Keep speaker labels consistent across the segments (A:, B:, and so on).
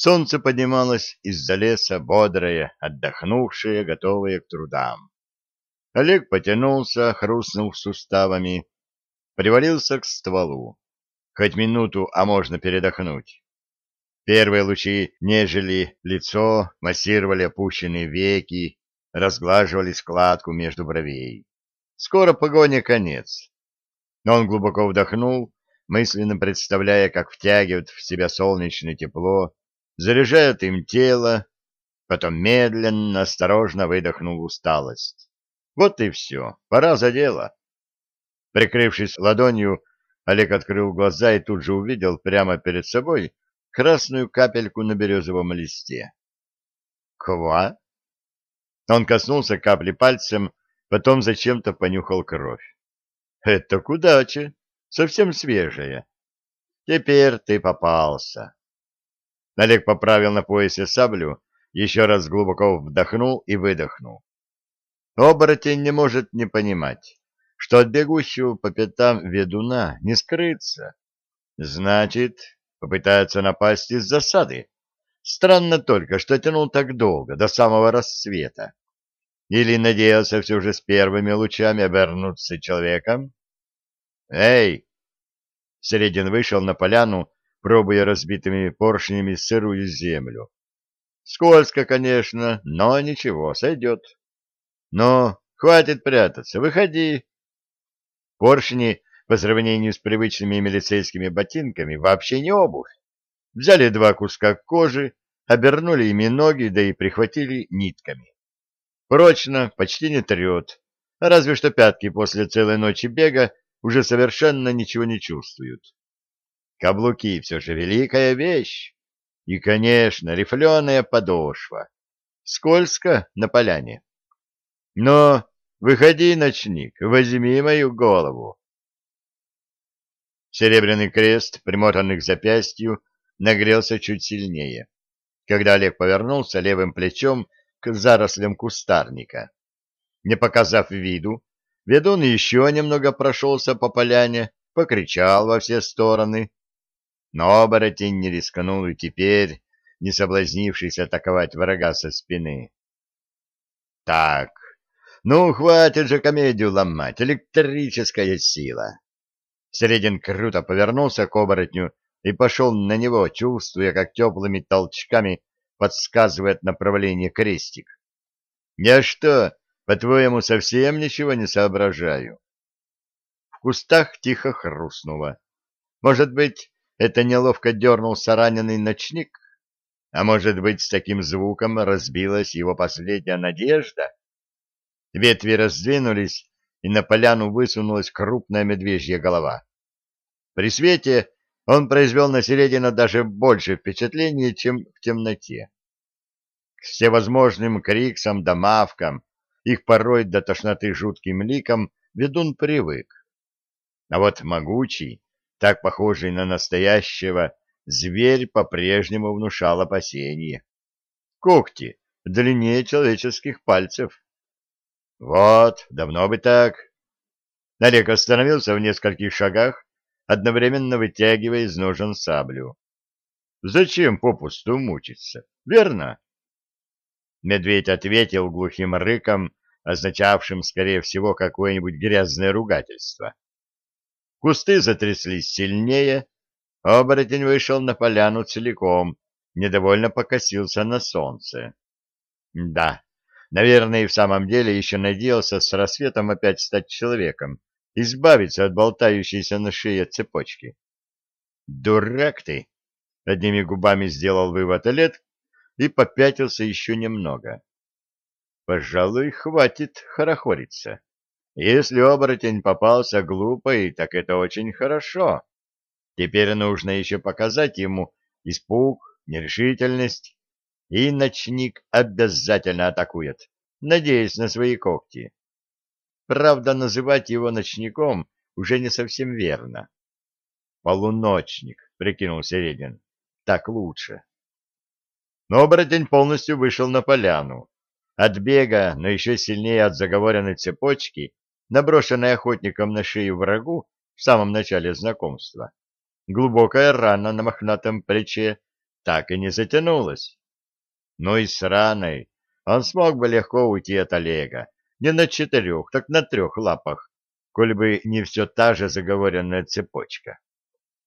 A: Солнце поднималось из-за леса, бодрое, отдохнувшее, готовое к трудам. Олег потянулся, хрустнув суставами, привалился к стволу. Хоть минуту, а можно передохнуть. Первые лучи нежели лицо, массировали опущенные веки, разглаживали складку между бровей. Скоро погоне конец. Но он глубоко вдохнул, мысленно представляя, как втягивает в себя солнечное тепло, заряжает им тело, потом медленно, осторожно выдохнул усталость. Вот и все, пора за дело. Прикрывшись ладонью, Олег открыл глаза и тут же увидел прямо перед собой красную капельку на березовом листе. «Ква?» Он коснулся капли пальцем, потом зачем-то понюхал кровь. «Это к удаче, совсем свежая. Теперь ты попался». Олег поправил на поясе саблю, еще раз глубоко вдохнул и выдохнул. Оборотень не может не понимать, что от бегущего по пятам ведуна не скрыться. Значит, попытается напасть из засады. Странно только, что тянул так долго, до самого рассвета. Или надеялся все же с первыми лучами обернуться человеком? «Эй!» Середин вышел на поляну, пробуя разбитыми поршнями сырую землю. Скользко, конечно, но ничего, сойдет. Но хватит прятаться, выходи. Поршни, по сравнению с привычными милицейскими ботинками, вообще не обувь. Взяли два куска кожи, обернули ими ноги, да и прихватили нитками. Прочно, почти не трет, разве что пятки после целой ночи бега уже совершенно ничего не чувствуют. Каблуки все же великая вещь. И, конечно, рифленая подошва. Скользко на поляне. Но выходи, ночник, возьми мою голову. Серебряный крест, примотанный к запястью, нагрелся чуть сильнее, когда Олег повернулся левым плечом к зарослям кустарника. Не показав виду, ведун еще немного прошелся по поляне, покричал во все стороны, но оборотень не рискнул и теперь, не соблазнившись атаковать врага со спины. Так, ну хватит же комедию ломать, электрическая сила. Середин круто повернулся к оборотню и пошел на него, чувствуя, как теплыми толчками подсказывает направление крестик. Я что, по-твоему, совсем ничего не соображаю? В кустах тихо хрустнуло. Может быть, это неловко дернулся раненый ночник? А может быть, с таким звуком разбилась его последняя надежда? Ветви раздвинулись, и на поляну высунулась крупная медвежья голова. При свете он произвел на Середина даже больше впечатления, чем в темноте. К всевозможным криксам да мавкам, их порой до тошноты жутким ликом, ведун привык. А вот могучий, так похожий на настоящего, зверь по-прежнему внушал опасения. Когти длиннее человеческих пальцев. Вот, давно бы так. Олег остановился в нескольких шагах, одновременно вытягивая из ножен саблю. Зачем попусту мучиться, верно? Медведь ответил глухим рыком, означавшим, скорее всего, какое-нибудь грязное ругательство. Кусты затряслись сильнее, оборотень вышел на поляну целиком, недовольно покосился на солнце. Да, наверное, и в самом деле еще надеялся с рассветом опять стать человеком, избавиться от болтающейся на шее цепочки. «Дурак ты!» — одними губами сделал вывод Олег и попятился еще немного. «Пожалуй, хватит хорохориться». Если оборотень попался глупый, так это очень хорошо. Теперь нужно еще показать ему испуг, нерешительность, и ночник обязательно атакует, надеясь на свои когти. Правда, называть его ночником уже не совсем верно. «Полуночник», — прикинул Середин, — «так лучше». Но оборотень полностью вышел на поляну. От бега, но еще сильнее от заговоренной цепочки, наброшенной охотником на шею врагу в самом начале знакомства. Глубокая рана на мохнатом плече так и не затянулась. Но и с раной он смог бы легко уйти от Олега, не на четырех, так на трех лапах, коль бы не все та же заговоренная цепочка.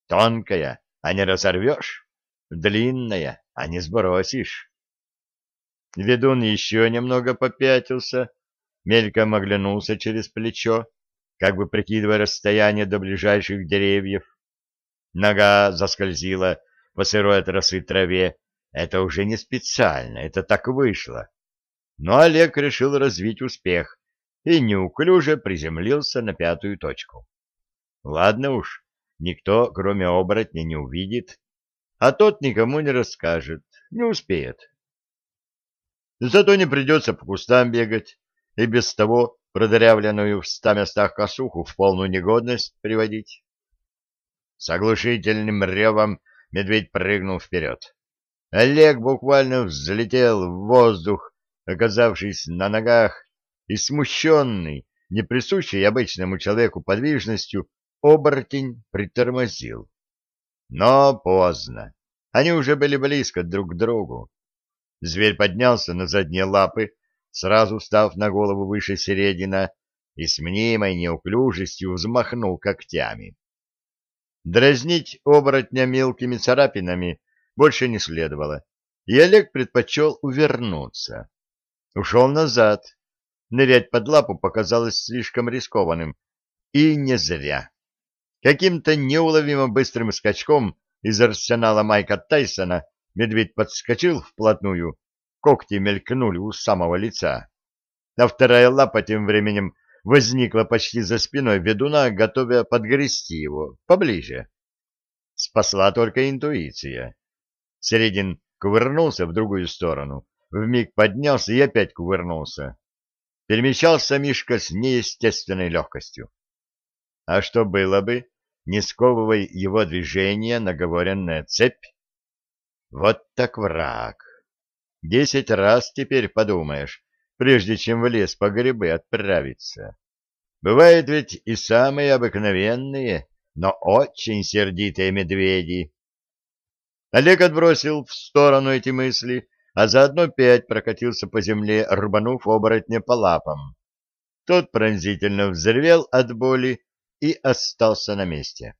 A: Тонкая, а не разорвешь, длинная, а не сбросишь. Ведун еще немного попятился, мельком оглянулся через плечо, как бы прикидывая расстояние до ближайших деревьев. Нога заскользила по сырой от росы траве. Это уже не специально, это так вышло. Но Олег решил развить успех и неуклюже приземлился на пятую точку. Ладно уж, никто, кроме оборотня, не увидит, а тот никому не расскажет, не успеет. Зато не придется по кустам бегать и без того продырявленную в ста местах косуху в полную негодность приводить. С оглушительным ревом медведь прыгнул вперед. Олег буквально взлетел в воздух, оказавшись на ногах, и смущенный, не присущий обычному человеку подвижностью, оборотень притормозил. Но поздно. Они уже были близко друг к другу. Зверь поднялся на задние лапы, сразу став на голову выше середина, и с мнимой неуклюжестью взмахнул когтями. Дразнить оборотня мелкими царапинами больше не следовало, и Олег предпочел увернуться. Ушел назад. Нырять под лапу показалось слишком рискованным. И не зря. Каким-то неуловимо быстрым скачком из арсенала Майка Тайсона медведь подскочил вплотную, когти мелькнули у самого лица. А вторая лапа тем временем возникла почти за спиной ведуна, готовя подгрести его поближе. Спасла только интуиция. Середин кувырнулся в другую сторону, вмиг поднялся и опять кувырнулся. Перемещался Мишка с неестественной легкостью. А что было бы, не сковывая его движение наговоренная цепь? Вот так враг. Десять раз теперь подумаешь, прежде чем в лес по грибы отправиться. Бывают ведь и самые обыкновенные, но очень сердитые медведи. Олег отбросил в сторону эти мысли, а заодно пять прокатился по земле, рубанув оборотня по лапам. Тот пронзительно взревел от боли и остался на месте.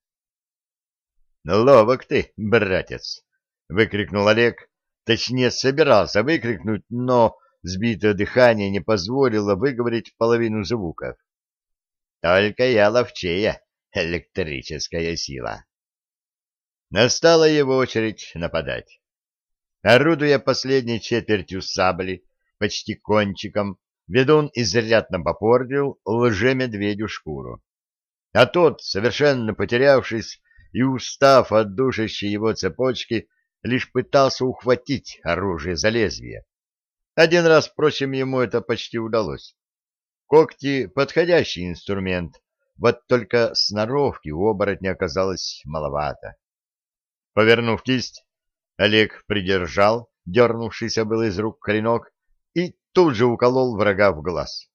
A: — Ловок ты, братец! — выкрикнул Олег. Точнее, собирался выкрикнуть, но Сбитое дыхание не позволило выговорить половину звуков. Только я ловчее, электрическая сила. Настала его очередь нападать. Орудуя последней четвертью сабли, почти кончиком, ведун изрядно попортил лже-медведю шкуру. А тот, совершенно потерявшись и устав от душащей его цепочки, лишь пытался ухватить оружие за лезвие. Один раз, впрочем, ему это почти удалось. Когти — подходящий инструмент, вот только сноровки у оборотня оказалось маловато. Повернув кисть, Олег придержал дернувшийся был из рук клинок и тут же уколол врага в глаз.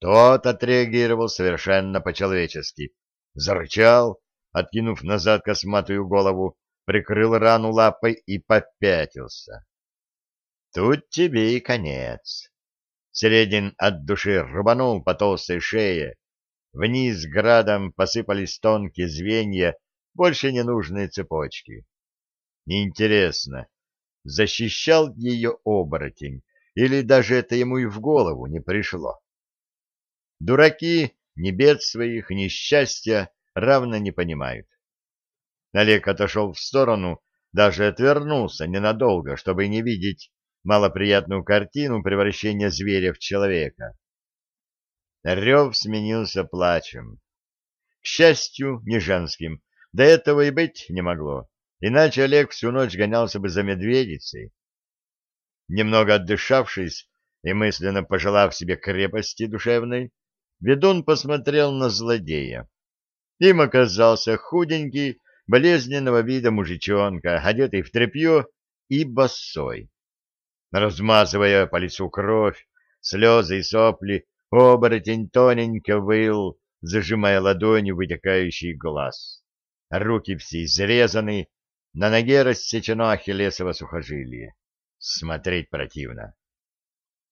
A: Тот отреагировал совершенно по-человечески. Зарычал, откинув назад косматую голову, прикрыл рану лапой и попятился. Тут тебе и конец. Середин от души рубанул по толстой шее. Вниз градом посыпались тонкие звенья, больше ненужные цепочки. Неинтересно, защищал ее оборотень, или даже это ему и в голову не пришло. Дураки ни бед своих, ни счастья равно не понимают. Олег отошел в сторону, даже отвернулся ненадолго, чтобы не видеть малоприятную картину превращения зверя в человека. Рев сменился плачем. К счастью, не женским. До этого и быть не могло, иначе Олег всю ночь гонялся бы за медведицей. Немного отдышавшись и мысленно пожелав себе крепости душевной, ведун посмотрел на злодея. Им оказался худенький, болезненного вида мужичонка, одетый в тряпье и босой. Размазывая по лицу кровь, слезы и сопли, оборотень тоненько выл, зажимая ладонью вытекающий глаз. Руки все изрезаны, На ноге рассечено ахиллесово сухожилие. Смотреть противно.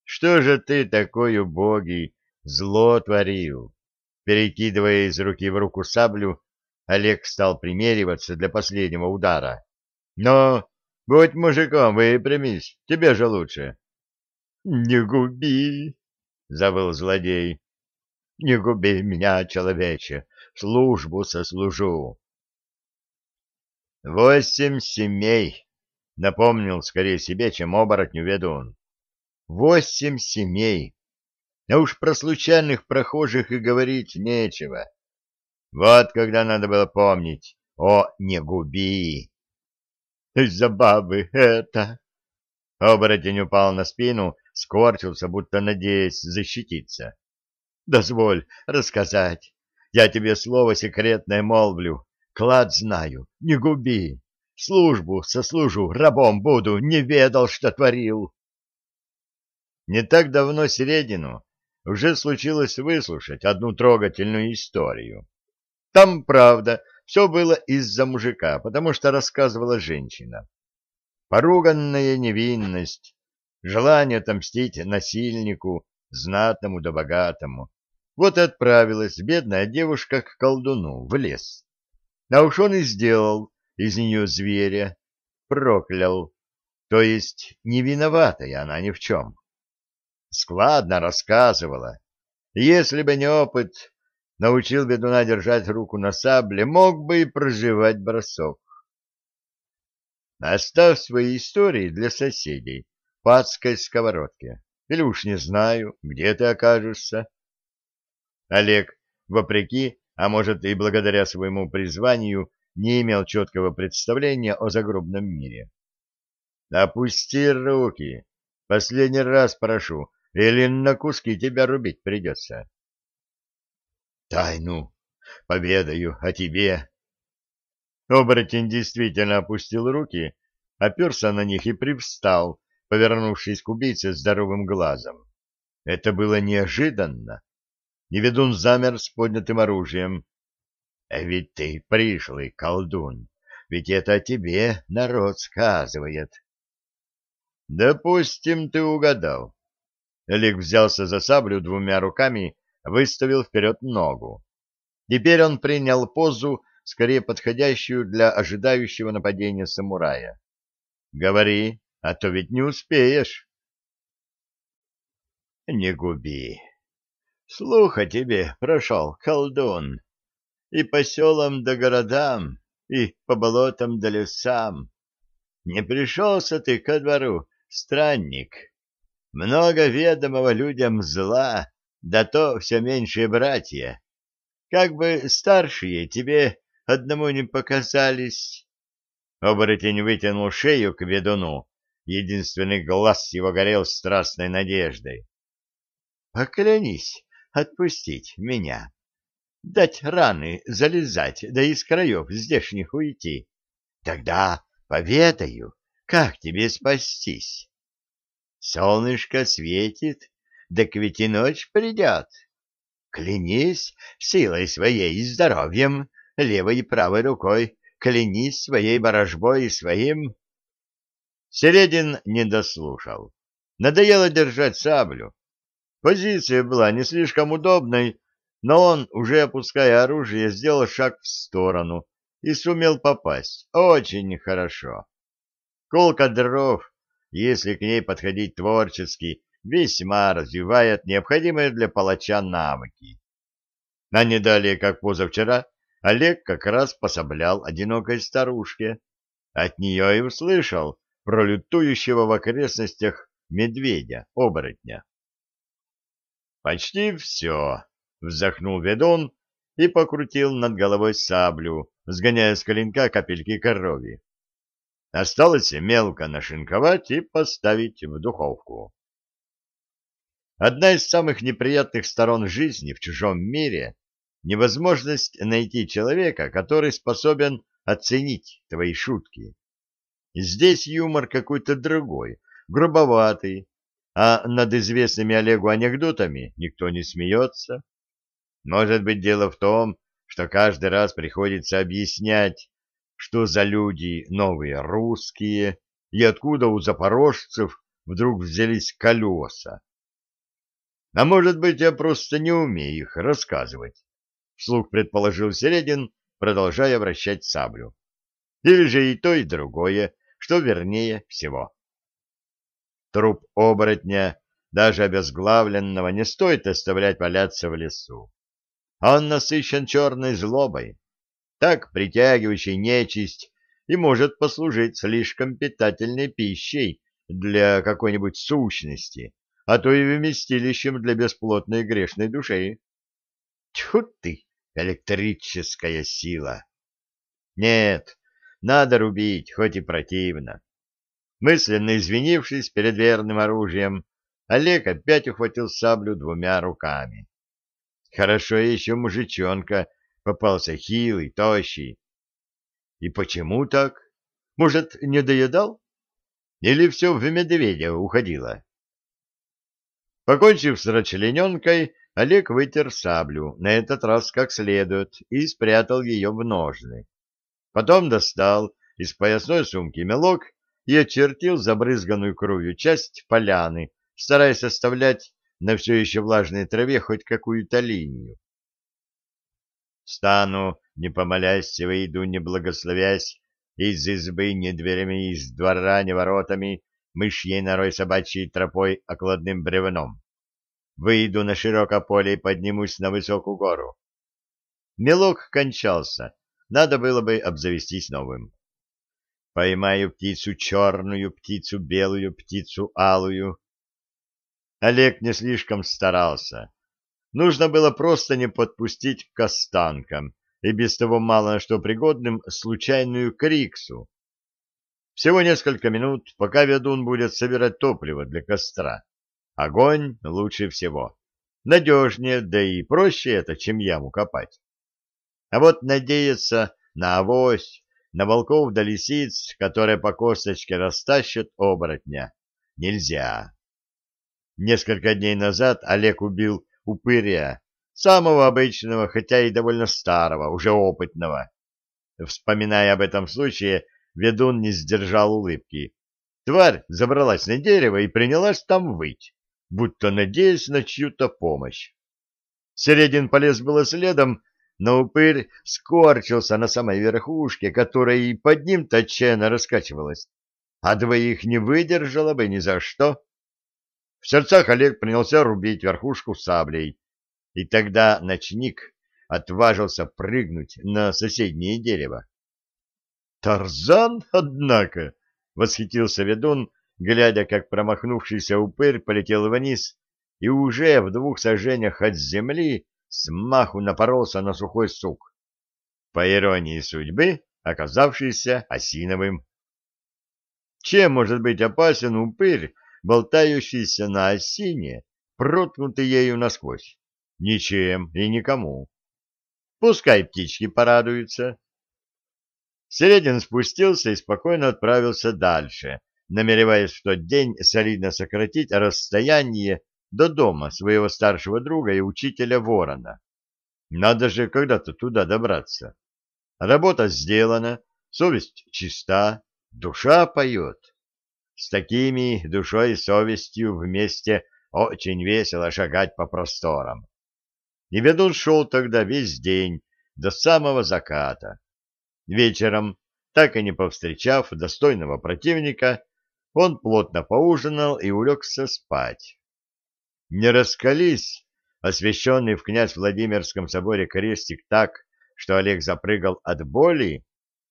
A: Что же ты такой убогий, зло творил? Перекидывая из руки в руку саблю, Олег стал примериваться для последнего удара. Но будь мужиком, выпрямись, тебе же лучше. — Не губи, — забыл злодей. — Не губи меня, человече, службу сослужу. Восемь семей, — напомнил скорее себе, чем оборотню ведун. Восемь семей. А уж про случайных прохожих и говорить нечего. Вот когда надо было помнить. О, не губи! Из-за бабы это... Оборотень упал на спину, скорчился, будто надеясь защититься. Дозволь рассказать. Я тебе слово секретное молвлю. Клад знаю, не губи. Службу сослужу, рабом буду, не ведал, что творил. Не так давно Середину уже случилось выслушать одну трогательную историю. Там, правда, все было из-за мужика, потому что рассказывала женщина. Поруганная невинность, желание отомстить насильнику, знатному да богатому. Вот и отправилась бедная девушка к колдуну в лес. А уж он и сделал из нее зверя, проклял, то есть не виноватая она ни в чем. Складно рассказывала. Если бы не опыт, научил ведуна держать руку на сабле, мог бы и проживать бросок. Оставь свои истории для соседей по адской сковородке. Или уж не знаю, где ты окажешься. Олег, вопреки, а может и благодаря своему призванию, не имел четкого представления о загробном мире. Опусти руки. Последний раз прошу, или на куски тебя рубить придется. Тайну поведаю о тебе. Оборотень действительно опустил руки, оперся на них и привстал, повернувшись к убийце здоровым глазом. Это было неожиданно. Неведун замер с поднятым оружием. А ведь ты пришлый колдун, ведь это о тебе народ сказывает. Допустим, ты угадал. Олег взялся за саблю двумя руками, выставил вперед ногу. Теперь он принял позу, скорее подходящую для ожидающего нападения самурая. Говори, а то ведь не успеешь. Не губи. Слух о тебе прошел, колдун и по селам да городам, и по болотам да лесам. Не пришелся ты ко двору, странник. Много ведомого людям зла, да то все меньшие братья. Как бы старшие тебе одному не показались. Оборотень вытянул шею к ведуну. Единственный глаз его горел страстной надеждой. — Поклянись отпустить меня дать раны залезать, да из краев здешних уйти. Тогда поведаю, как тебе спастись. Солнышко светит, да к ведь и ночь придет. Клянись силой своей и здоровьем, левой и правой рукой, клянись своей ворожбой и своим... Середин не дослушал. Надоело держать саблю. Позиция была не слишком удобной, но он, уже опуская оружие, сделал шаг в сторону и сумел попасть. Очень хорошо. Колка дров, если к ней подходить творчески, весьма развивает необходимые для палача навыки. А не далее, как позавчера, Олег как раз пособлял одинокой старушке. От нее и услышал про лютующего в окрестностях медведя-оборотня. Почти все вздохнул ведун и покрутил над головой саблю, сгоняя с коленка капельки крови. Осталось мелко нашинковать и поставить в духовку. Одна из самых неприятных сторон жизни в чужом мире — невозможность найти человека, который способен оценить твои шутки. Здесь юмор какой-то другой, грубоватый, а над известными Олегу анекдотами никто не смеется. Может быть, дело в том, что каждый раз приходится объяснять, что за люди новые русские и откуда у запорожцев вдруг взялись колеса. А может быть, я просто не умею их рассказывать, вслух предположил Середин, продолжая вращать саблю. Или же и то, и другое, что вернее всего. Труп оборотня, даже обезглавленного, не стоит оставлять валяться в лесу. Он насыщен черной злобой, так притягивающей нечисть и может послужить слишком питательной пищей для какой-нибудь сущности, а то и вместилищем для бесплотной грешной души. Тьфу ты, электрическая сила! Нет, надо рубить, хоть и противно. Мысленно извинившись перед верным оружием, Олег опять ухватил саблю двумя руками. Хорошо еще мужичонка попался хилый, тощий. И почему так? Может, не доедал? Или все в медведя уходило? Покончив с расчлененкой, Олег вытер саблю, на этот раз как следует, и спрятал ее в ножны. Потом достал из поясной сумки мелок и очертил забрызганную кровью часть поляны, стараясь оставлять на все еще влажной траве хоть какую-то линию. Стану, не помолясь, выйду, не благословясь, из избы ни дверями, из двора ни воротами, мышьей норой собачьей тропой окладным бревном. Выйду на широкое поле и поднимусь на высокую гору. Мелок кончался, надо было бы обзавестись новым. Поймаю птицу черную, птицу белую, птицу алую. Олег не слишком старался. Нужно было просто не подпустить к останкам, и без того мало что пригодным, случайную криксу. Всего несколько минут, пока ведун будет собирать топливо для костра. Огонь лучше всего. Надежнее, да и проще это, чем яму копать. А вот надеяться на авось, на волков да лисиц, которые по косточке растащат оборотня, нельзя. Несколько дней назад Олег убил упыря, самого обычного, хотя и довольно старого, уже опытного. Вспоминая об этом случае, ведун не сдержал улыбки. Тварь забралась на дерево и принялась там выть, будто надеясь на чью-то помощь. Середин полез было следом, но упырь скорчился на самой верхушке, которая и под ним-то отчаянно раскачивалась, а двоих не выдержала бы ни за что. В сердцах Олег принялся рубить верхушку саблей, и тогда ночник отважился прыгнуть на соседнее дерево. «Тарзан, однако!» — восхитился ведун, глядя, как промахнувшийся упырь полетел вниз и уже в двух сажениях от земли смаху напоролся на сухой сук, по иронии судьбы оказавшийся осиновым. Чем может быть опасен упырь, болтающийся на осине, проткнутый ею насквозь? Ничем и никому. Пускай птички порадуются. Середин спустился и спокойно отправился дальше, намереваясь в тот день солидно сократить расстояние до дома своего старшего друга и учителя Ворона. Надо же когда-то туда добраться. Работа сделана, совесть чиста, душа поет. С такими душой и совестью вместе очень весело шагать по просторам. И ведун шел тогда весь день, до самого заката. Вечером, так и не повстречав достойного противника, он плотно поужинал и улегся спать. Не раскались освященный в князь Владимирском соборе крестик так, что Олег запрыгал от боли,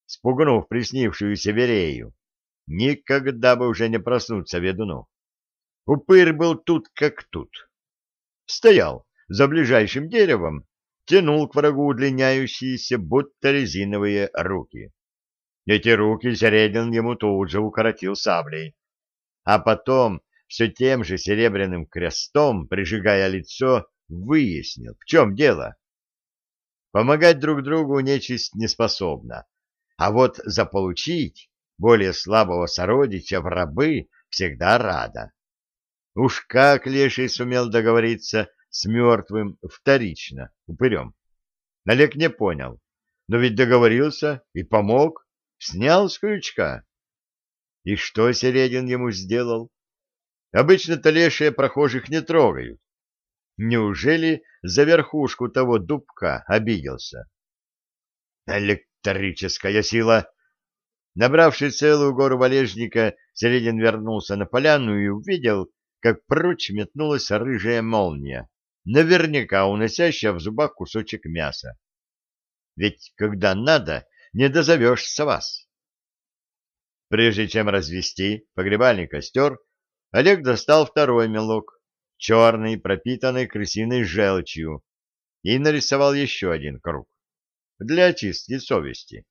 A: спугнув приснившуюся Верею, никогда бы уже не проснуться ведуну. Упырь был тут как тут. Стоял за ближайшим деревом, тянул к врагу удлиняющиеся, будто резиновые руки. Эти руки Середин ему тут же укоротил саблей, а потом все тем же серебряным крестом, прижигая лицо, выяснил, в чем дело. Помогать друг другу нечисть не способна, а вот заполучить более слабого сородича в рабы всегда рада. Уж как Леший сумел договориться с мертвым вторично, упырем. Олег не понял, но ведь договорился и помог, Снял с крючка. И что Середин ему сделал? Обычно-то лешие прохожих не трогают. Неужели за верхушку того дубка обиделся? Электрическая сила! Набравший целую гору валежника, Середин вернулся на поляну и увидел, как прочь метнулась рыжая молния, наверняка уносящая в зубах кусочек мяса. Ведь когда надо, не дозовешься вас. Прежде чем развести погребальный костер, Олег достал второй мелок, черный, пропитанный крысиной желчью, и нарисовал еще один круг для очистки совести.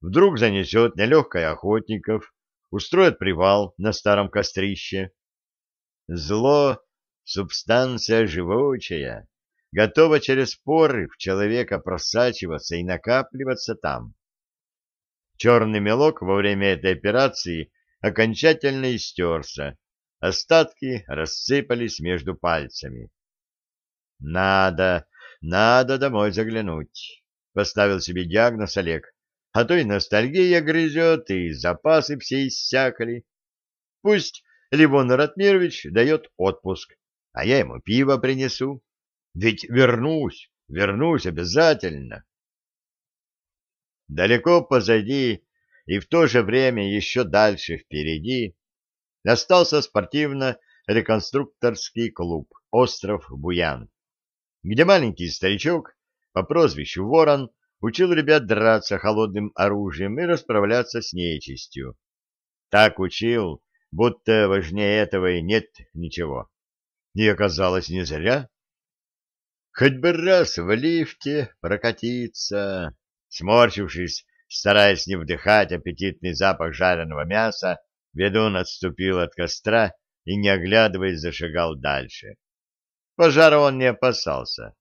A: Вдруг занесет нелегкое охотников, устроит привал на старом кострище. Зло — субстанция живучая, готова через поры в человека просачиваться и накапливаться там. Черный мелок во время этой операции окончательно истерся, остатки рассыпались между пальцами. «Надо, надо домой заглянуть», — поставил себе диагноз Олег а то и ностальгия грызет, и запасы все иссякли. Пусть Ливон Ратмирович дает отпуск, а я ему пиво принесу. Ведь вернусь, вернусь обязательно. Далеко позади и в то же время еще дальше впереди остался спортивно-реконструкторский клуб «Остров Буян», где маленький старичок по прозвищу Ворон учил ребят драться холодным оружием и расправляться с нечистью. Так учил, будто важнее этого и нет ничего. И оказалось не зря. Хоть бы раз в лифте прокатиться, сморщившись, стараясь не вдыхать аппетитный запах жареного мяса, ведун отступил от костра и, не оглядываясь, зашагал дальше. Пожара он не опасался.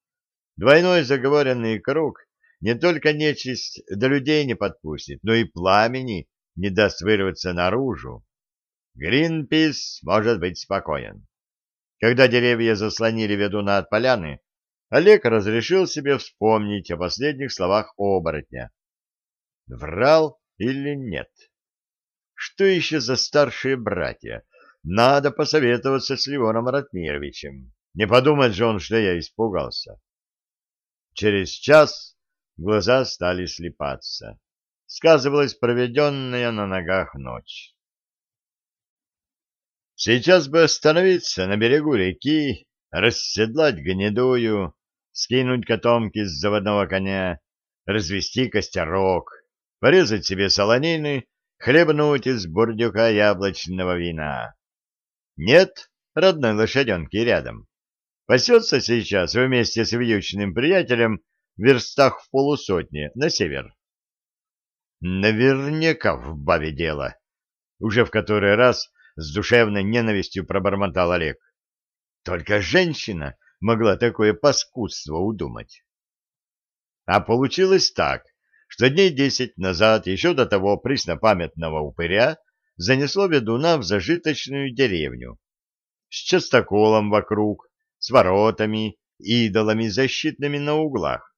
A: Двойной заговоренный круг не только нечисть до людей не подпустит, но и пламени не даст вырваться наружу. Гринпис может быть спокоен. Когда деревья заслонили ведуна от поляны, Олег разрешил себе вспомнить о последних словах оборотня. Врал или нет? Что еще за старшие братья? Надо посоветоваться с Ливоном Ратмировичем. Не подумать же он, что я испугался. Через час глаза стали слепаться. Сказывалась проведенная на ногах ночь. Сейчас бы остановиться на берегу реки, расседлать гнедую, скинуть котомки с заводного коня, развести костерок, порезать себе солонины, хлебнуть из бурдюка яблочного вина. Нет родной лошаденки рядом. Пасется сейчас вместе с вьючным приятелем в верстах в полусотне на север. Наверняка в бабе дело. Уже в который раз с душевной ненавистью пробормотал Олег. Только женщина могла такое паскудство удумать. А получилось так, что дней десять назад, еще до того преснопамятного упыря, занесло ведуна в зажиточную деревню. С частоколом вокруг, с воротами, идолами защитными на углах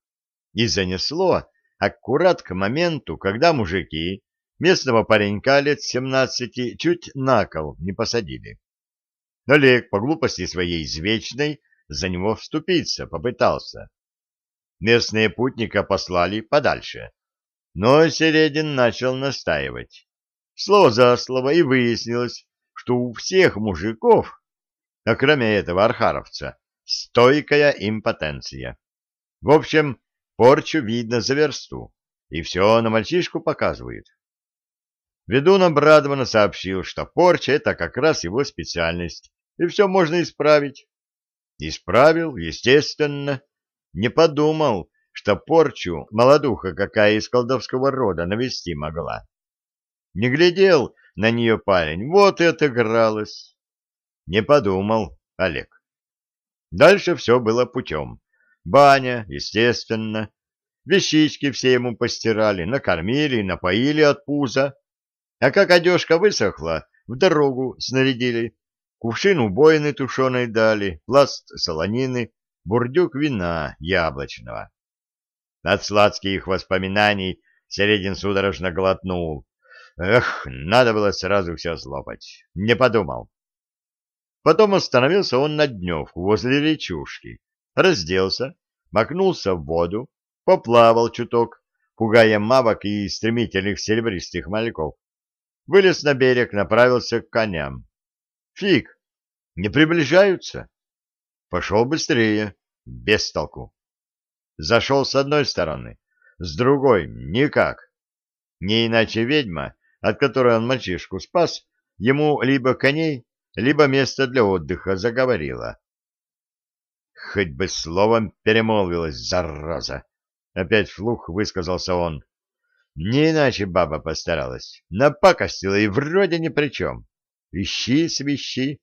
A: и занесло аккурат к моменту, когда мужики местного паренька лет семнадцати чуть на кол не посадили. Олег по глупости своей извечной за него вступиться попытался. Местные путника послали подальше. Но Середин начал настаивать. Слово за слово и выяснилось, что у всех мужиков, а кроме этого архаровца, стойкая импотенция. В общем, Порчу видно за версту, и все на мальчишку показывает. Ведун обрадованно сообщил, что порча — это как раз его специальность, и все можно исправить. Исправил, естественно. Не подумал, что порчу молодуха какая из колдовского рода навести могла. Не глядел на нее парень, вот и отыгралась. Не подумал Олег. Дальше все было путем баня, естественно, вещички все ему постирали, накормили, напоили от пуза, а как одежка высохла, в дорогу снарядили, кувшин убойный тушеной дали, пласт солонины, бурдюк вина яблочного. От сладких воспоминаний Середин судорожно глотнул, Эх, надо было сразу все слопать. Не подумал. Потом остановился он на дневку возле речушки, разделся, макнулся в воду, поплавал чуток, пугая мавок и стремительных серебристых мальков. Вылез на берег, направился к коням. Фиг, не приближаются. Пошел быстрее, без толку. Зашел с одной стороны, с другой — никак. Не иначе ведьма, от которой он мальчишку спас, ему либо коней, либо место для отдыха заговорила. Хоть бы словом перемолвилась, зараза! Опять вслух высказался он. Не иначе баба постаралась. Напакостила и вроде ни при чем. Ищи, свищи.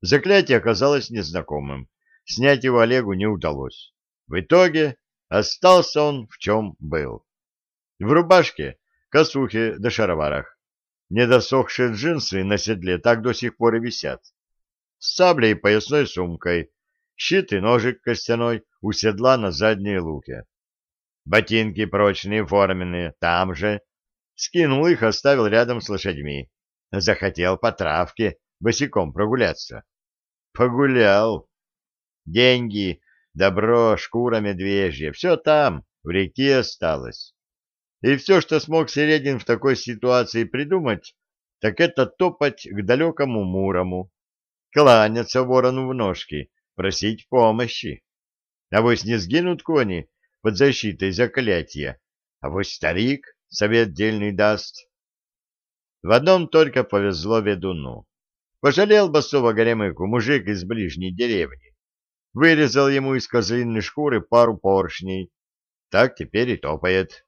A: Заклятие оказалось незнакомым. Снять его Олегу не удалось. В итоге остался он в чем был. В рубашке, косухе да шароварах. Недосохшие джинсы на седле так до сих пор и висят. С саблей и поясной сумкой, щит и ножик костяной у седла на задней луке. Ботинки прочные, форменные, там же. Скинул их, оставил рядом с лошадьми. Захотел по травке босиком прогуляться. Погулял. Деньги, добро, шкура медвежья, все там, в реке осталось. И все, что смог Середин в такой ситуации придумать, так это топать к далекому Мурому, кланяться ворону в ножки, просить помощи. А вось не сгинут кони под защитой заклятия, а вось старик совет дельный даст. В одном только повезло ведуну. Пожалел басова горемыку мужик из ближней деревни. Вырезал ему из козлиной шкуры пару поршней. Так теперь и топает.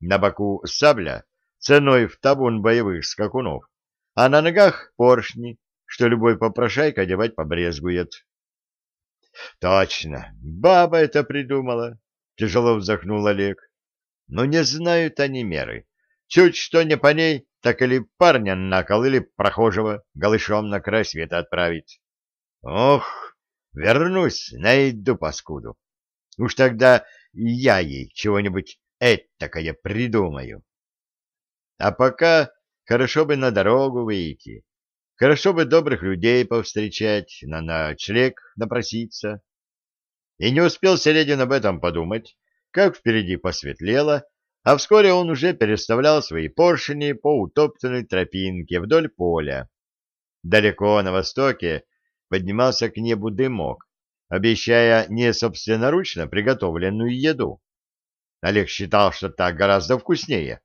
A: На боку сабля ценой в табун боевых скакунов, а на ногах поршни, что любой попрошайка одевать побрезгует. Точно, баба это придумала, тяжело вздохнул Олег. Но не знают они меры. Чуть что не по ней, так или парня на кол, или прохожего голышом на край света отправить. Ох, вернусь, найду паскуду. Уж тогда я ей чего-нибудь этакое придумаю. А пока хорошо бы на дорогу выйти, хорошо бы добрых людей повстречать, на ночлег напроситься. И не успел Середин об этом подумать, как впереди посветлело, а вскоре он уже переставлял свои поршни по утоптанной тропинке вдоль поля. Далеко на востоке поднимался к небу дымок, обещая не собственноручно приготовленную еду. Олег считал, что так гораздо вкуснее.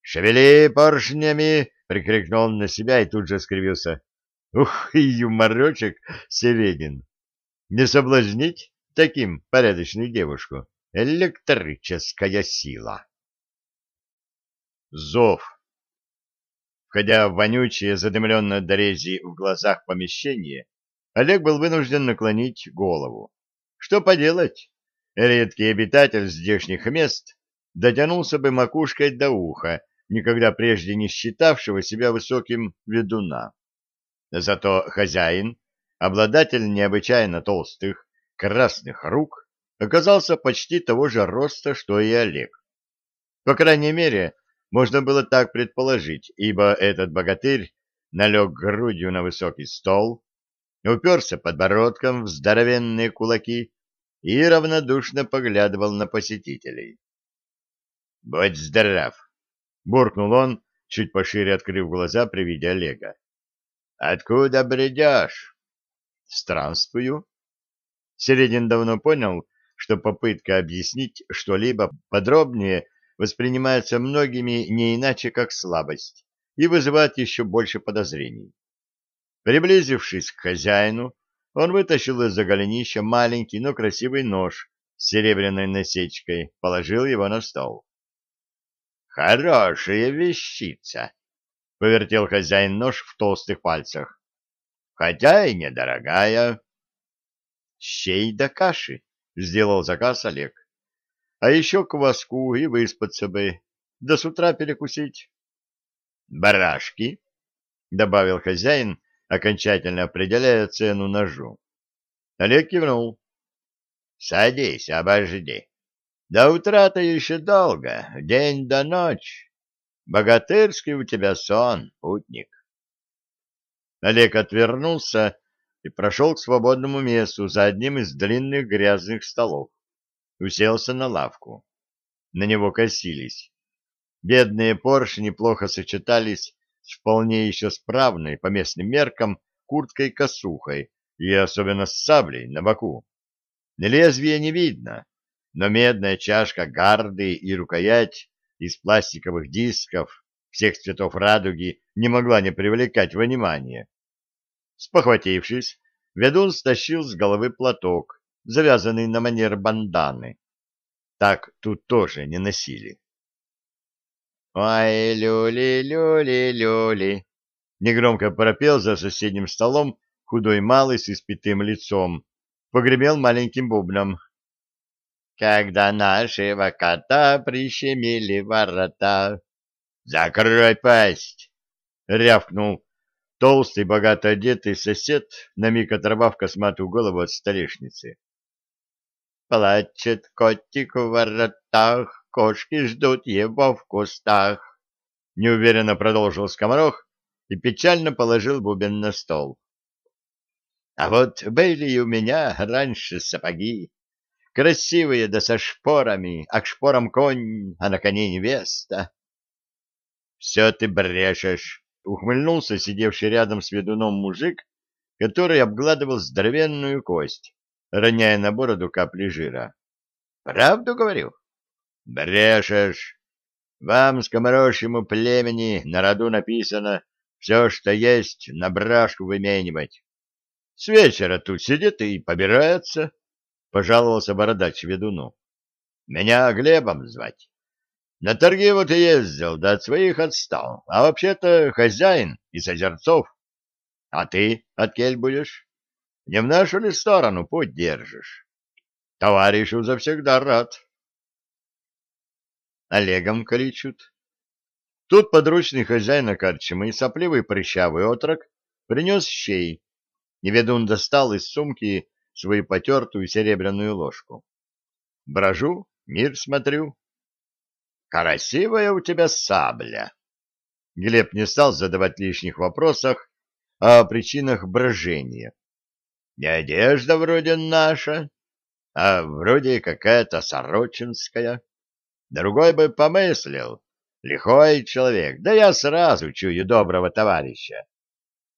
A: «Шевели поршнями!» — прикрикнул он на себя и тут же скривился. «Ух, юморочек, Середин! Не соблазнить таким порядочную девушку? Электрическая сила!» Зов. Входя в вонючее, задымленное до в глазах помещение, Олег был вынужден наклонить голову. Что поделать? Редкий обитатель здешних мест дотянулся бы макушкой до уха, никогда прежде не считавшего себя высоким ведуна. Зато хозяин, обладатель необычайно толстых, красных рук, оказался почти того же роста, что и Олег. По крайней мере, можно было так предположить, ибо этот богатырь налег грудью на высокий стол, уперся подбородком в здоровенные кулаки и равнодушно поглядывал на посетителей. — Будь здоров! — буркнул он, чуть пошире открыв глаза при виде Олега. — Откуда бредешь? — Странствую. Середин давно понял, что попытка объяснить что-либо подробнее воспринимается многими не иначе, как слабость, и вызывает еще больше подозрений. Приблизившись к хозяину, он вытащил из-за голенища маленький, но красивый нож с серебряной насечкой, положил его на стол. «Хорошая вещица!» — повертел хозяин нож в толстых пальцах. «Хотя и недорогая». «Щей да каши!» — сделал заказ Олег. «А еще кваску и выспаться бы, да с утра перекусить». «Барашки!» — добавил хозяин, окончательно определяя цену ножу. Олег кивнул. — Садись, обожди. До утра-то еще долго, день до ночь. Богатырский у тебя сон, путник. Олег отвернулся и прошел к свободному месту за одним из длинных грязных столов. Уселся на лавку. На него косились. Бедные поршни плохо сочетались с вполне еще справной, по местным меркам, курткой-косухой и особенно с саблей на боку. Лезвия не видно, но медная чашка гарды и рукоять из пластиковых дисков всех цветов радуги не могла не привлекать внимания. Спохватившись, ведун стащил с головы платок, завязанный на манер банданы. Так тут тоже не носили. «Ой, люли, люли, люли!» Негромко пропел за соседним столом худой малый с испитым лицом, погремел маленьким бубном. Когда нашего кота прищемили ворота. «Закрой пасть!» — рявкнул толстый, богато одетый сосед, на миг оторвав косматую голову от столешницы. Плачет котик в воротах, кошки ждут его в кустах. Неуверенно продолжил скоморох и печально положил бубен на стол. А вот были у меня раньше сапоги, красивые да со шпорами, а к шпорам конь, а на коне невеста. — Все ты брешешь, — ухмыльнулся сидевший рядом с ведуном мужик, который обгладывал здоровенную кость, роняя на бороду капли жира. — Правду говорю? — Брешешь. Вам, скоморожьему племени, на роду написано все, что есть, на брашку выменивать. С вечера тут сидит и побирается, — пожаловался бородач ведуну. — Меня Глебом звать. На торги вот и ездил, да от своих отстал, а вообще-то хозяин из озерцов. А ты от кель будешь? Не в нашу ли сторону путь держишь? Товарищу завсегда рад. Олегом кличут. Тут подручный хозяина корчмы, сопливый прыщавый отрок, принес щей, и достал из сумки свою потертую серебряную ложку. Брожу, мир смотрю. Красивая у тебя сабля. Глеб не стал задавать лишних вопросов о причинах брожения. Не одежда вроде наша, а вроде какая-то сорочинская. Другой бы помыслил, лихой человек, да я сразу чую доброго товарища.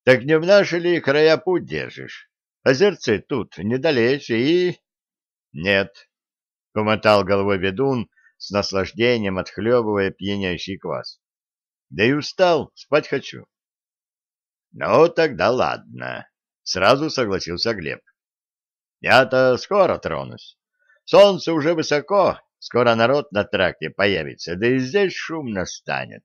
A: Так не в наши ли края путь держишь? Озерцы тут недалече и... Нет, — помотал головой ведун, с наслаждением отхлебывая пьянящий квас. Да и устал, спать хочу. Ну, тогда ладно, — сразу согласился Глеб. Я-то скоро тронусь. Солнце уже высоко, скоро народ на тракте появится, да и здесь шумно станет.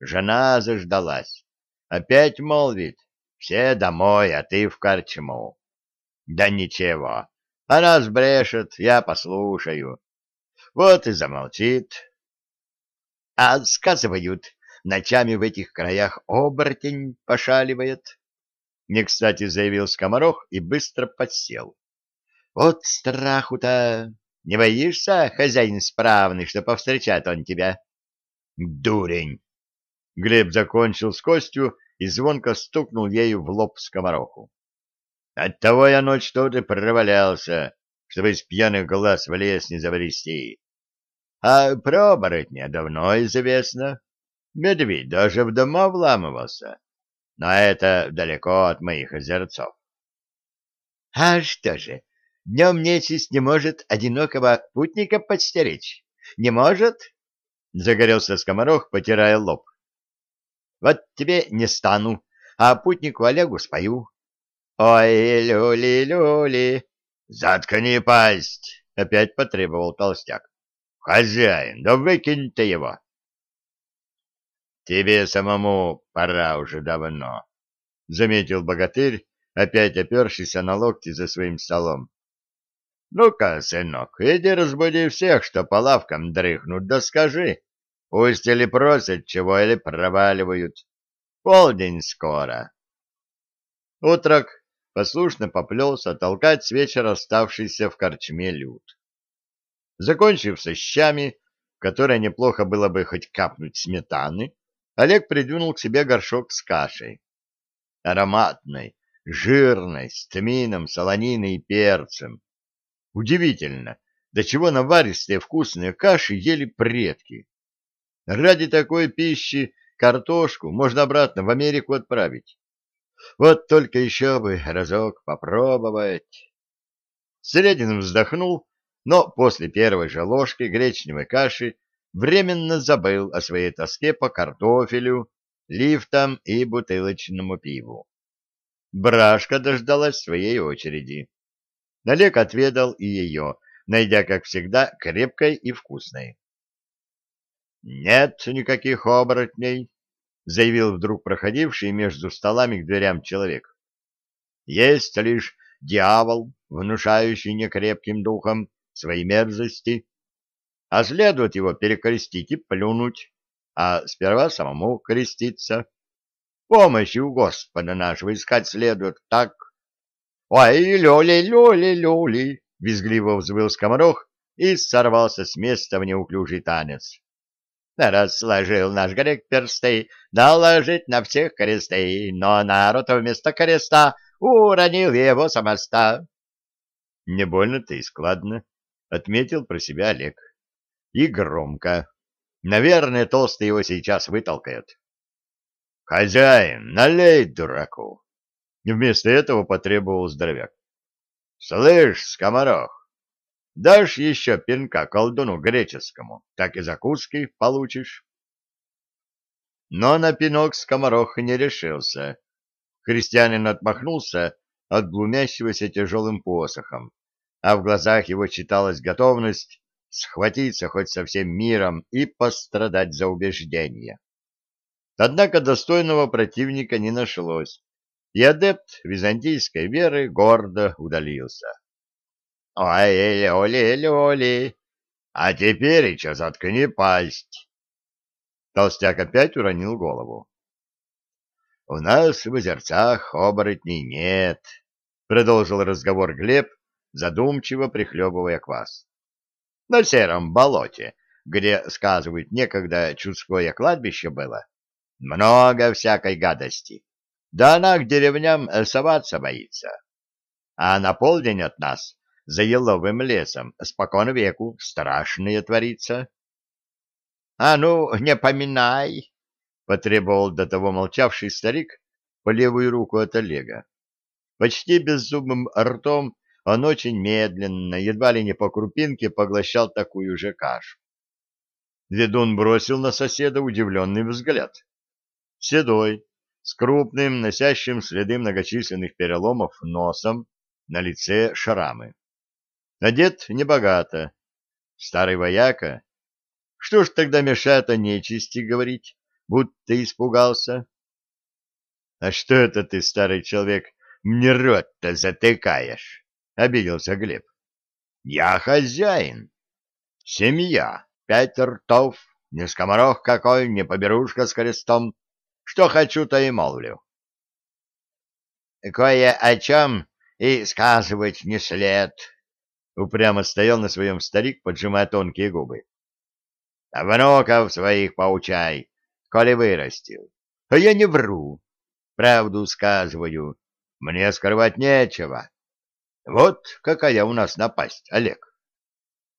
A: Жена заждалась. Опять молвит, все домой, а ты в корчму. Да ничего, она сбрешет, я послушаю. Вот и замолчит. А сказывают, ночами в этих краях оборотень пошаливает. Не кстати заявил скоморох и быстро подсел. Вот страху-то! Не боишься, хозяин справный, что повстречает он тебя? Дурень! Глеб закончил с костью и звонко стукнул ею в лоб скомороху. Оттого я ночь и провалялся, чтобы из пьяных глаз в лес не забрести. А про оборотня давно известно. Медведь даже в дома вламывался. Но это далеко от моих озерцов. — А что же, днем нечисть не может одинокого путника подстеречь? Не может? — загорелся скоморох, потирая лоб. Вот тебе не стану, а путнику Олегу спою. Ой, люли-люли. Заткни пасть, опять потребовал толстяк. Хозяин, да выкинь ты его. Тебе самому пора уже давно, заметил богатырь, опять опершийся на локти за своим столом. Ну-ка, сынок, иди разбуди всех, что по лавкам дрыхнут, да скажи, Пусть или просят чего, или проваливают. Полдень скоро. Утрок послушно поплелся толкать с вечера оставшийся в корчме люд. Закончив со щами, которые неплохо было бы хоть капнуть сметаны, Олег придвинул к себе горшок с кашей. Ароматной, жирной, с тмином, солониной и перцем. Удивительно, до чего наваристые вкусные каши ели предки. Ради такой пищи картошку можно обратно в Америку отправить. Вот только еще бы разок попробовать. Средин вздохнул, но после первой же ложки гречневой каши временно забыл о своей тоске по картофелю, лифтам и бутылочному пиву. Брашка дождалась своей очереди. Налег отведал и ее, найдя, как всегда, крепкой и вкусной. — Нет никаких оборотней, — заявил вдруг проходивший между столами к дверям человек. — Есть лишь дьявол, внушающий некрепким духом свои мерзости, а следует его перекрестить и плюнуть, а сперва самому креститься. Помощи у Господа нашего искать следует так. «Ой, люли, люли, люли!» — визгливо взвыл скоморох и сорвался с места в неуклюжий танец. Раз сложил наш грек персты, наложить на всех кресты, но народ вместо креста уронил его со моста. Не больно-то и складно, — отметил про себя Олег. И громко. Наверное, толстый его сейчас вытолкает. «Хозяин, налей дураку!» Вместо этого потребовал здоровяк. «Слышь, скоморох, дашь еще пинка колдуну греческому, так и закуски получишь». Но на пинок скоморох не решился. Христианин отмахнулся от глумящегося тяжелым посохом, а в глазах его читалась готовность схватиться хоть со всем миром и пострадать за убеждение. Однако достойного противника не нашлось, и адепт византийской веры гордо удалился. «Ой, лёли, лёли, а теперь еще заткни пасть!» Толстяк опять уронил голову. «У нас в озерцах оборотней нет», — продолжил разговор Глеб, задумчиво прихлебывая квас. «На сером болоте, где, сказывают, некогда чудское кладбище было, много всякой гадости. Да она к деревням соваться боится. А на полдень от нас, за еловым лесом, спокон веку страшное творится. — А ну, не поминай! — потребовал до того молчавший старик по левую руку от Олега. Почти беззубым ртом он очень медленно, едва ли не по крупинке, поглощал такую же кашу. Ведун бросил на соседа удивленный взгляд седой, с крупным, носящим следы многочисленных переломов носом, на лице шрамы. Одет небогато. Старый вояка. Что ж тогда мешает о нечисти говорить, будто испугался? — А что это ты, старый человек, мне рот-то затыкаешь? — обиделся Глеб. — Я хозяин. Семья, пять ртов, не скоморох какой, не поберушка с крестом, что хочу, то и молвлю. Кое о чем и сказывать не след, — упрямо стоял на своем старик, поджимая тонкие губы. — А внуков своих поучай, коли вырастил. А я не вру, правду сказываю, мне скрывать нечего. Вот какая у нас напасть, Олег.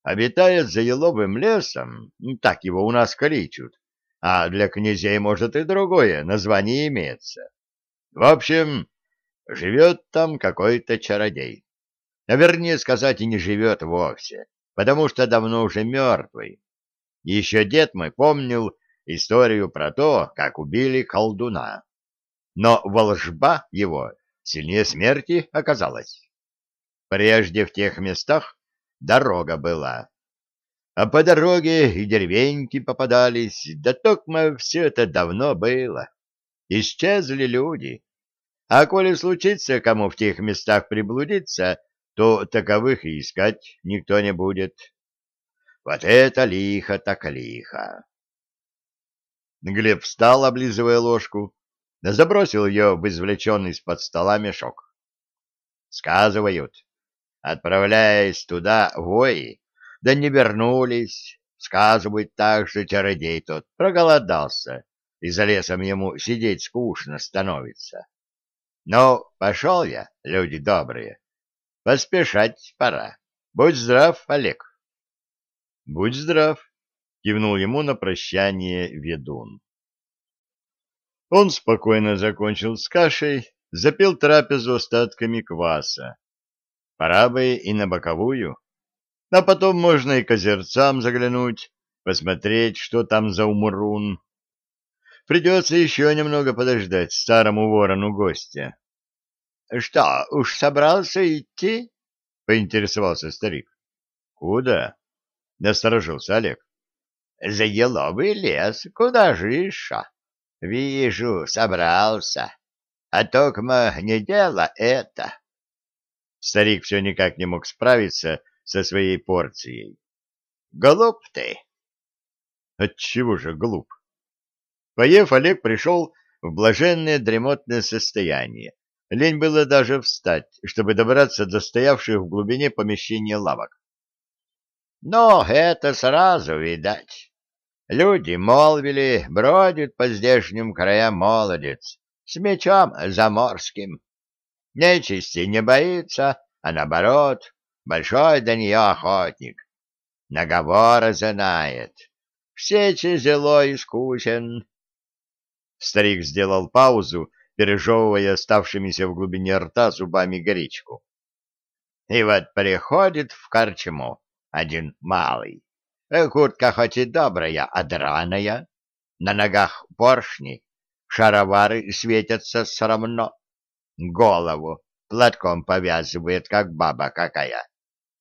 A: Обитает за еловым лесом, так его у нас кличут, а для князей, может, и другое название имеется. В общем, живет там какой-то чародей. А вернее сказать, и не живет вовсе, потому что давно уже мертвый. Еще дед мой помнил историю про то, как убили колдуна. Но волжба его сильнее смерти оказалась. Прежде в тех местах дорога была, а по дороге и деревеньки попадались, да токмо все это давно было. Исчезли люди. А коли случится кому в тех местах приблудиться, то таковых и искать никто не будет. Вот это лихо так лихо. Глеб встал, облизывая ложку, да забросил ее в извлеченный из-под стола мешок. Сказывают, отправляясь туда, вои да не вернулись. Сказывают так, что чародей тот проголодался, и за лесом ему сидеть скучно становится. Ну, пошел я, люди добрые. Поспешать пора. Будь здрав, Олег. Будь здрав, кивнул ему на прощание ведун. Он спокойно закончил с кашей, запил трапезу остатками кваса. Пора бы и на боковую. А потом можно и к озерцам заглянуть, посмотреть, что там за умрун. Придется еще немного подождать старому ворону гостя. — Что, уж собрался идти? — поинтересовался старик. — Куда? — насторожился Олег. — За еловый лес. Куда же еще? — Вижу, собрался. А токмо не дело это. Старик все никак не мог справиться со своей порцией. — Глуп ты! — Отчего же глуп? Поев, Олег пришел в блаженное дремотное состояние. Лень было даже встать, чтобы добраться до стоявших в глубине помещения лавок. — Но это сразу видать. Люди молвили, бродит по здешним краям молодец, с мечом заморским. Нечисти не боится, а наоборот, большой до нее охотник. Наговоры знает. Все зело искусен. Старик сделал паузу, пережевывая оставшимися в глубине рта зубами горичку. И вот приходит в корчму один малый. Куртка хоть и добрая, а драная, на ногах поршни, шаровары светятся срамно голову платком повязывает, как баба какая.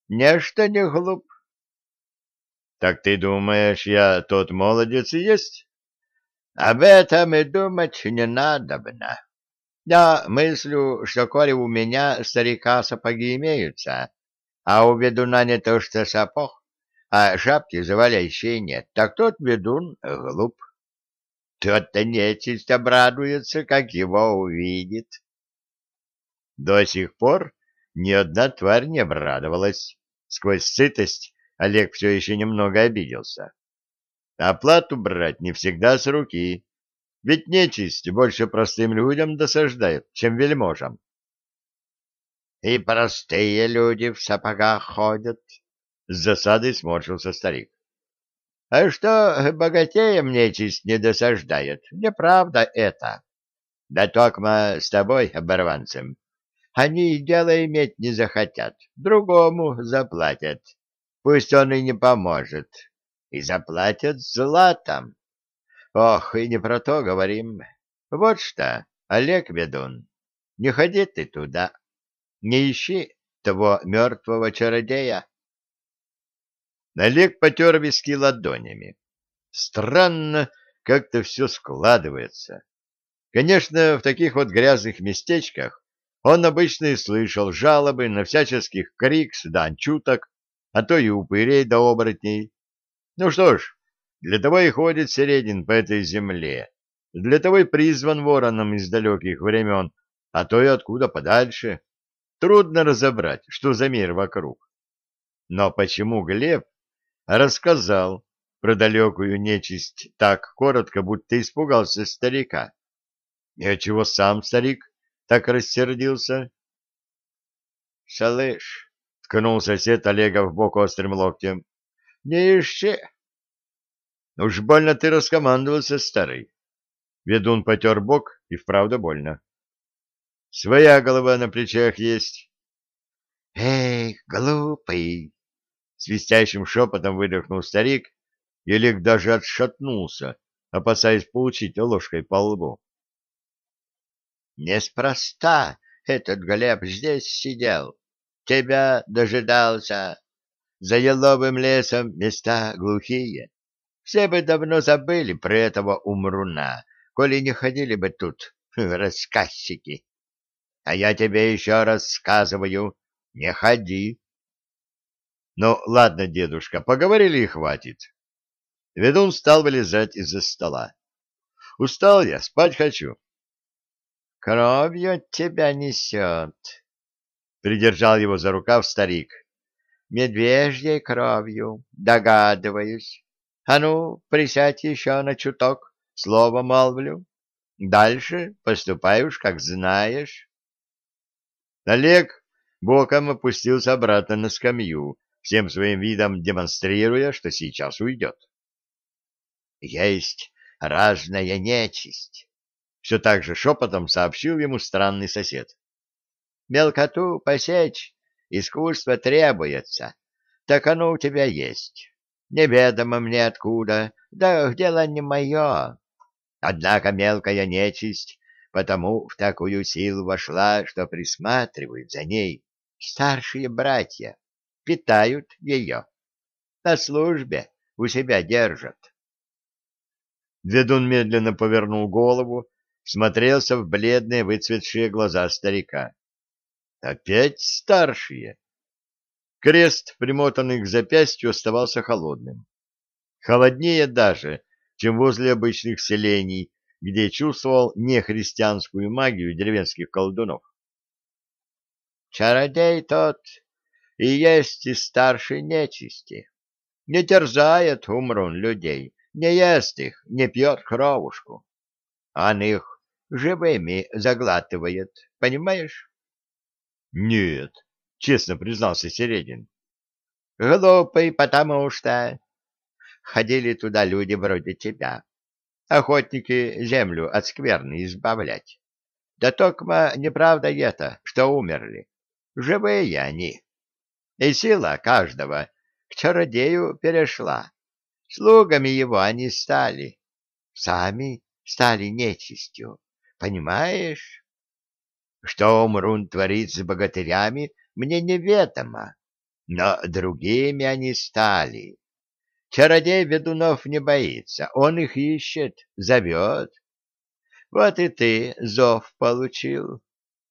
A: Нечто не глуп. — Так ты думаешь, я тот молодец и есть? — Об этом и думать не надобно. Я мыслю, что коли у меня старика сапоги имеются, а у ведуна не то что сапог, а шапки завалящей нет, так тот ведун глуп. Тот-то нечисть обрадуется, как его увидит. До сих пор ни одна тварь не обрадовалась. Сквозь сытость Олег все еще немного обиделся. Оплату брать не всегда с руки, ведь нечисть больше простым людям досаждает, чем вельможам. — И простые люди в сапогах ходят, — с засадой сморщился старик. — А что богатеям нечисть не досаждает? Неправда это. Да токма с тобой, оборванцем, они и дело иметь не захотят, другому заплатят. Пусть он и не поможет. И заплатят златом. Ох, и не про то говорим. Вот что, Олег Ведун, не ходи ты туда. Не ищи того мертвого чародея. Олег потер виски ладонями. Странно как-то все складывается. Конечно, в таких вот грязных местечках он обычно и слышал жалобы на всяческих крикс да анчуток, а то и упырей да оборотней. Ну что ж, для того и ходит Середин по этой земле, для того и призван вороном из далеких времен, а то и откуда подальше. Трудно разобрать, что за мир вокруг. Но почему Глеб рассказал про далекую нечисть так коротко, будто испугался старика? И отчего сам старик так рассердился? — Слышь, — ткнул сосед Олега в бок острым локтем, — не ищи. — Уж больно ты раскомандовался, старый. Ведун потер бок, и вправду больно. — Своя голова на плечах есть. — Эй, глупый! — свистящим шепотом выдохнул старик, и Олег даже отшатнулся, опасаясь получить ложкой по лбу. Неспроста этот Глеб здесь сидел, тебя дожидался. За еловым лесом места глухие. Все бы давно забыли про этого умруна, коли не ходили бы тут рассказчики. А я тебе еще рассказываю, не ходи. Ну, ладно, дедушка, поговорили и хватит. Ведун стал вылезать из-за стола. Устал я, спать хочу. Кровью тебя несет. Придержал его за рукав старик. Медвежьей кровью, догадываюсь. А ну, присядь еще на чуток, слово молвлю. Дальше поступаешь, как знаешь. Олег боком опустился обратно на скамью, всем своим видом демонстрируя, что сейчас уйдет. «Есть разная нечисть», — все так же шепотом сообщил ему странный сосед. «Мелкоту посечь искусство требуется, так оно у тебя есть. Неведомо мне откуда, да дело не мое. Однако мелкая нечисть потому в такую силу вошла, что присматривают за ней старшие братья, питают ее. На службе у себя держат. Ведун медленно повернул голову, смотрелся в бледные выцветшие глаза старика. Опять старшие. Крест, примотанный к запястью, оставался холодным. Холоднее даже, чем возле обычных селений, где чувствовал нехристианскую магию деревенских колдунов. «Чародей тот и есть и старший нечисти. Не терзает умрун людей, не ест их, не пьет кровушку. Он их живыми заглатывает, понимаешь?» Нет, честно признался Середин. Глупый, потому что ходили туда люди вроде тебя. Охотники землю от скверны избавлять. Да токма неправда это, что умерли. Живые они. И сила каждого к чародею перешла. Слугами его они стали. Сами стали нечистью. Понимаешь? Что Умрун творит с богатырями, мне неведомо, но другими они стали. Чародей ведунов не боится, он их ищет, зовет. Вот и ты зов получил.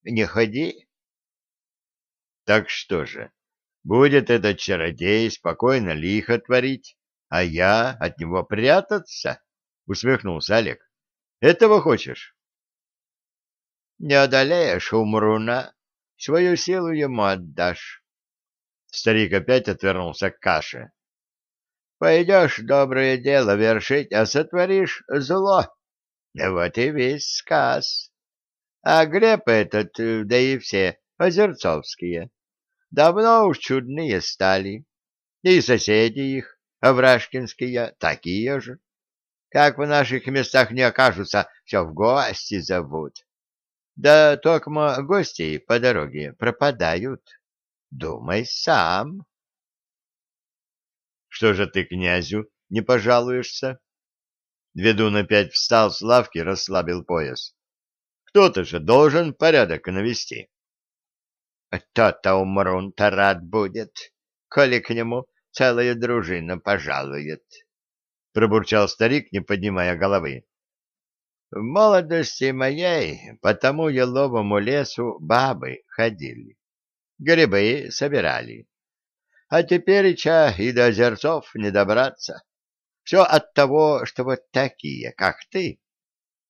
A: Не ходи. Так что же, будет этот чародей спокойно лихо творить, а я от него прятаться? — усмехнулся Олег. — Этого хочешь? Не одолеешь умруна, свою силу ему отдашь. Старик опять отвернулся к каше. Пойдешь доброе дело вершить, а сотворишь зло. Вот и весь сказ. А Глеб этот, да и все озерцовские, давно уж чудные стали. И соседи их, овражкинские, такие же. Как в наших местах не окажутся, все в гости зовут. Да токмо гости по дороге пропадают. Думай сам. Что же ты князю не пожалуешься? Ведун опять встал с лавки, расслабил пояс. Кто-то же должен порядок навести. То-то умрун-то рад будет, коли к нему целая дружина пожалует. Пробурчал старик, не поднимая головы. В молодости моей по тому еловому лесу бабы ходили, грибы собирали. А теперь ча и до озерцов не добраться. Все от того, что вот такие, как ты,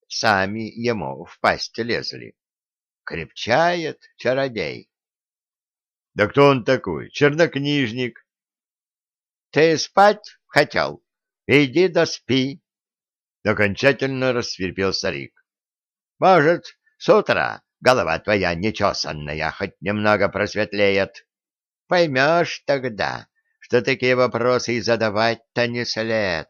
A: сами ему в пасть лезли. Крепчает чародей. Да кто он такой? Чернокнижник. Ты спать хотел? Иди да спи окончательно рассверпел старик. — Может, с утра голова твоя нечесанная хоть немного просветлеет. Поймешь тогда, что такие вопросы и задавать-то не след.